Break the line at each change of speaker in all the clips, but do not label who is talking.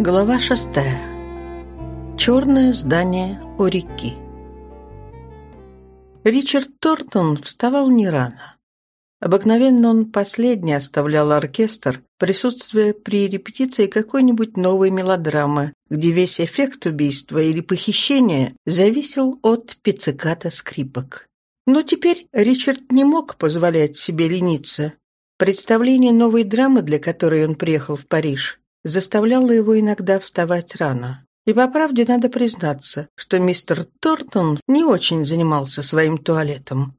Глава шестая. Черное здание у реки. Ричард Тортон вставал не рано. Обыкновенно он последний оставлял оркестр, присутствуя при репетиции какой-нибудь новой мелодрамы, где весь эффект убийства или похищения зависел от пицциката скрипок. Но теперь Ричард не мог позволять себе лениться. Представление новой драмы, для которой он приехал в Париж, заставляло его иногда вставать рано. И по правде надо признаться, что мистер Тортон не очень занимался своим туалетом.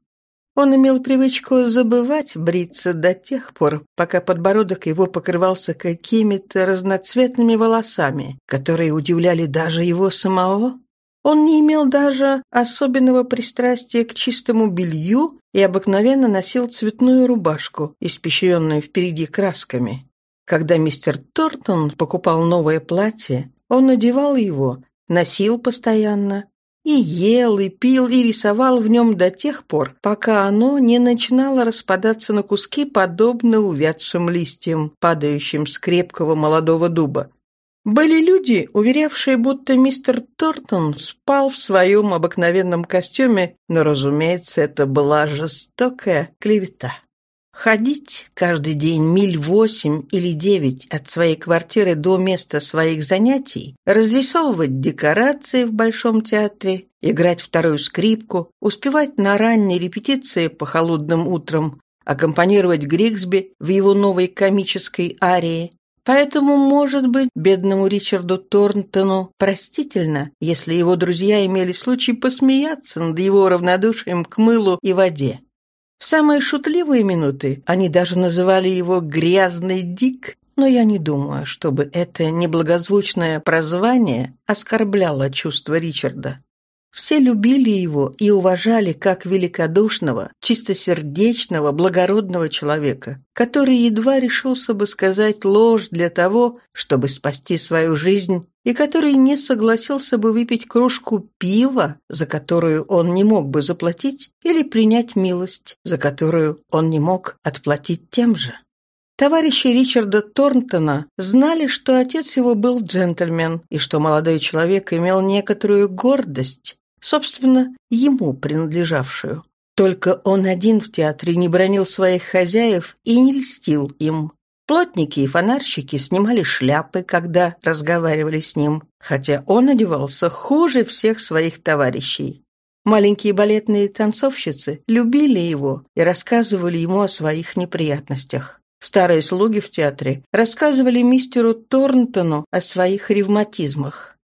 Он имел привычку забывать бриться до тех пор, пока подбородок его покрывался какими-то разноцветными волосами, которые удивляли даже его самого. Он не имел даже особенного пристрастия к чистому белью и обыкновенно носил цветную рубашку, испещренную впереди красками. Когда мистер Тортон покупал новое платье, он надевал его, носил постоянно, и ел, и пил, и рисовал в нем до тех пор, пока оно не начинало распадаться на куски, подобно увядшим листьям, падающим с крепкого молодого дуба. Были люди, уверявшие, будто мистер Тортон спал в своем обыкновенном костюме, но, разумеется, это была жестокая клевета. Ходить каждый день миль восемь или девять от своей квартиры до места своих занятий, разрисовывать декорации в Большом театре, играть вторую скрипку, успевать на ранней репетиции по холодным утрам, аккомпанировать Григсби в его новой комической арии. Поэтому, может быть, бедному Ричарду Торнтону простительно, если его друзья имели случай посмеяться над его равнодушием к мылу и воде. В самые шутливые минуты они даже называли его «грязный Дик», но я не думаю, чтобы это неблагозвучное прозвание оскорбляло чувства Ричарда. Все любили его и уважали как великодушного, чистосердечного, благородного человека, который едва решился бы сказать ложь для того, чтобы спасти свою жизнь, и который не согласился бы выпить кружку пива, за которую он не мог бы заплатить, или принять милость, за которую он не мог отплатить тем же. Товарищи Ричарда Торнтона знали, что отец его был джентльмен и что молодой человек имел некоторую гордость, собственно, ему принадлежавшую. Только он один в театре не бронил своих хозяев и не льстил им. Плотники и фонарщики снимали шляпы, когда разговаривали с ним, хотя он одевался хуже всех своих товарищей. Маленькие балетные танцовщицы любили его и рассказывали ему о своих неприятностях. Старые слуги в театре рассказывали мистеру Торнтону о своих ревматизмах.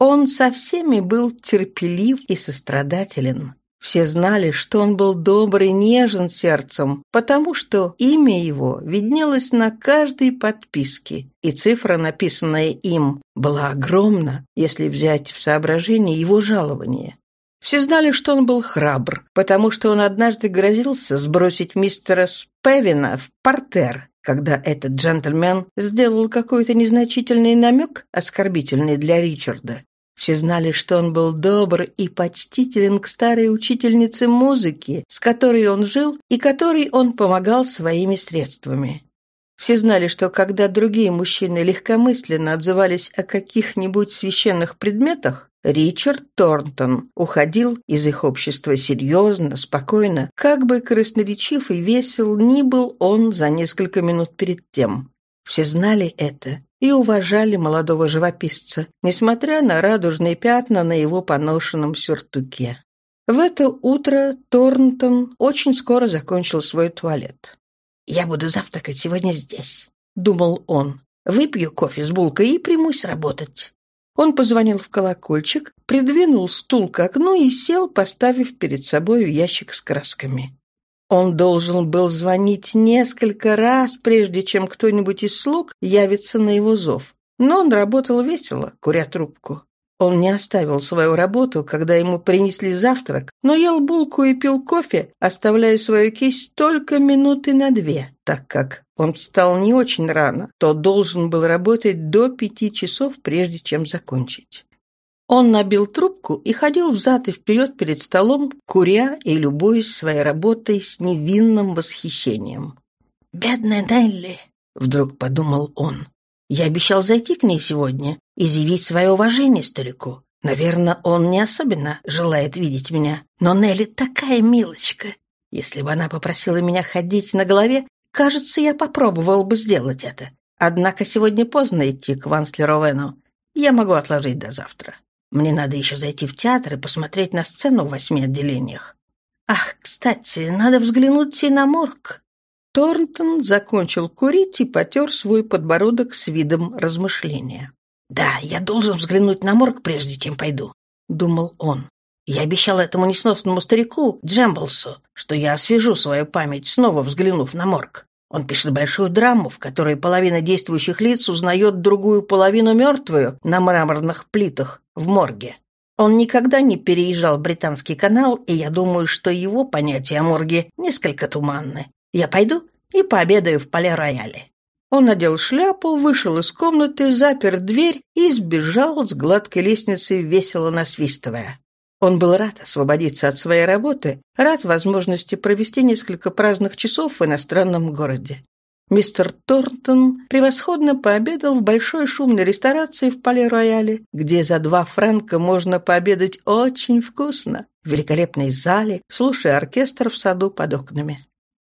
Он со всеми был терпелив и сострадателен. Все знали, что он был добр и нежен сердцем, потому что имя его виднелось на каждой подписке, и цифра, написанная им, была огромна, если взять в соображение его жалование. Все знали, что он был храбр, потому что он однажды грозился сбросить мистера Спевина в портер, когда этот джентльмен сделал какой-то незначительный намек, оскорбительный для Ричарда. Все знали, что он был добр и почтителен к старой учительнице музыки, с которой он жил и которой он помогал своими средствами. Все знали, что когда другие мужчины легкомысленно отзывались о каких-нибудь священных предметах, Ричард Торнтон уходил из их общества серьезно, спокойно, как бы красноречив и весел ни был он за несколько минут перед тем. Все знали это и уважали молодого живописца, несмотря на радужные пятна на его поношенном сюртуке. В это утро Торнтон очень скоро закончил свой туалет. «Я буду завтракать сегодня здесь», — думал он. «Выпью кофе с булкой и примусь работать». Он позвонил в колокольчик, придвинул стул к окну и сел, поставив перед собой ящик с красками. Он должен был звонить несколько раз, прежде чем кто-нибудь из слуг явится на его зов. Но он работал весело, куря трубку. Он не оставил свою работу, когда ему принесли завтрак, но ел булку и пил кофе, оставляя свою кисть только минуты на две, так как он встал не очень рано, то должен был работать до пяти часов, прежде чем закончить. Он набил трубку и ходил взад и вперед перед столом, куря и любуясь своей работой с невинным восхищением. «Бедная Нелли!» — вдруг подумал он. Я обещал зайти к ней сегодня и заявить свое уважение старику. Наверное, он не особенно желает видеть меня, но Нелли такая милочка. Если бы она попросила меня ходить на голове, кажется, я попробовал бы сделать это. Однако сегодня поздно идти к Ванслеру Вену. Я могу отложить до завтра. Мне надо еще зайти в театр и посмотреть на сцену в восьми отделениях. Ах, кстати, надо взглянуть и на морг. Торнтон закончил курить и потер свой подбородок с видом размышления. «Да, я должен взглянуть на морг, прежде чем пойду», — думал он. «Я обещал этому несносному старику, Джемблсу, что я освежу свою память, снова взглянув на морг. Он пишет большую драму, в которой половина действующих лиц узнает другую половину мертвую на мраморных плитах в морге. Он никогда не переезжал Британский канал, и я думаю, что его понятия о морге несколько туманны. Я пойду и пообедаю в поле-рояле». Он надел шляпу, вышел из комнаты, запер дверь и сбежал с гладкой лестницы, весело насвистывая. Он был рад освободиться от своей работы, рад возможности провести несколько праздных часов в иностранном городе. Мистер Торнтон превосходно пообедал в большой шумной ресторации в Пале-Рояле, где за два франка можно пообедать очень вкусно, в великолепной зале, слушая оркестр в саду под окнами.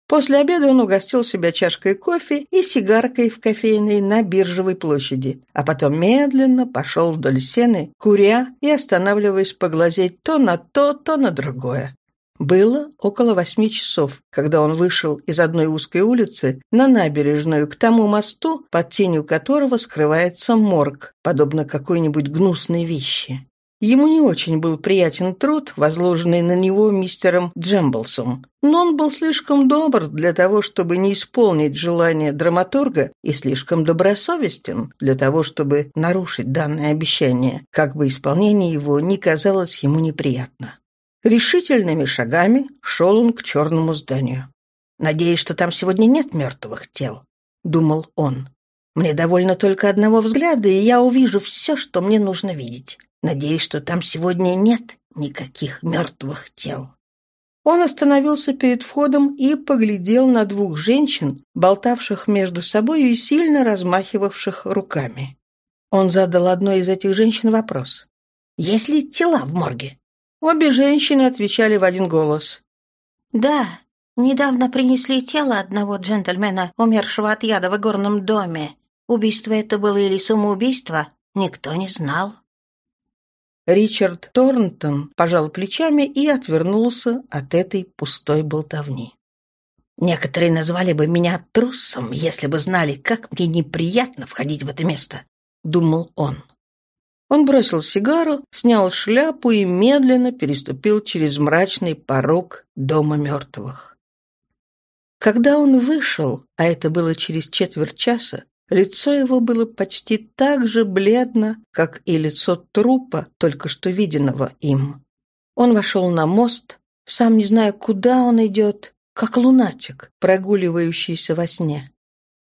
После обеда он угостил себя чашкой кофе и сигаркой в кофейной на биржевой площади, а потом медленно пошел вдоль сены, куря и останавливаясь поглазеть то на то, то на другое. Было около восьми часов, когда он вышел из одной узкой улицы на набережную к тому мосту, под тенью которого скрывается морг, подобно какой-нибудь гнусной вещи. Ему не очень был приятен труд, возложенный на него мистером Джемблсом, но он был слишком добр для того, чтобы не исполнить желание драматурга и слишком добросовестен для того, чтобы нарушить данное обещание, как бы исполнение его не казалось ему неприятно. Решительными шагами шел он к черному зданию. «Надеюсь, что там сегодня нет мертвых тел», — думал он. «Мне довольно только одного взгляда, и я увижу все, что мне нужно видеть. Надеюсь, что там сегодня нет никаких мертвых тел. Он остановился перед входом и поглядел на двух женщин, болтавших между собой и сильно размахивавших руками. Он задал одной из этих женщин вопрос. «Есть ли тела в морге?» Обе женщины отвечали в один голос. «Да, недавно принесли тело одного джентльмена, умершего от яда в горном доме. Убийство это было или самоубийство, никто не знал». Ричард Торнтон пожал плечами и отвернулся от этой пустой болтовни. «Некоторые назвали бы меня трусом, если бы знали, как мне неприятно входить в это место», — думал он. Он бросил сигару, снял шляпу и медленно переступил через мрачный порог дома мертвых. Когда он вышел, а это было через четверть часа, Лицо его было почти так же бледно, как и лицо трупа, только что виденного им. Он вошел на мост, сам не зная, куда он идет, как лунатик, прогуливающийся во сне.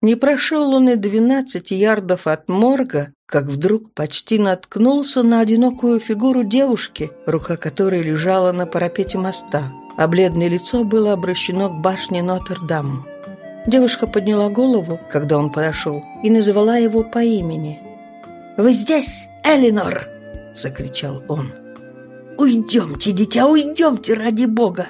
Не прошел он и двенадцати ярдов от морга, как вдруг почти наткнулся на одинокую фигуру девушки, рука которой лежала на парапете моста, а бледное лицо было обращено к башне Нотр-Дам. Девушка подняла голову, когда он подошел, и назвала его по имени. «Вы здесь, Элинор?» — закричал он. «Уйдемте, дитя, уйдемте ради бога!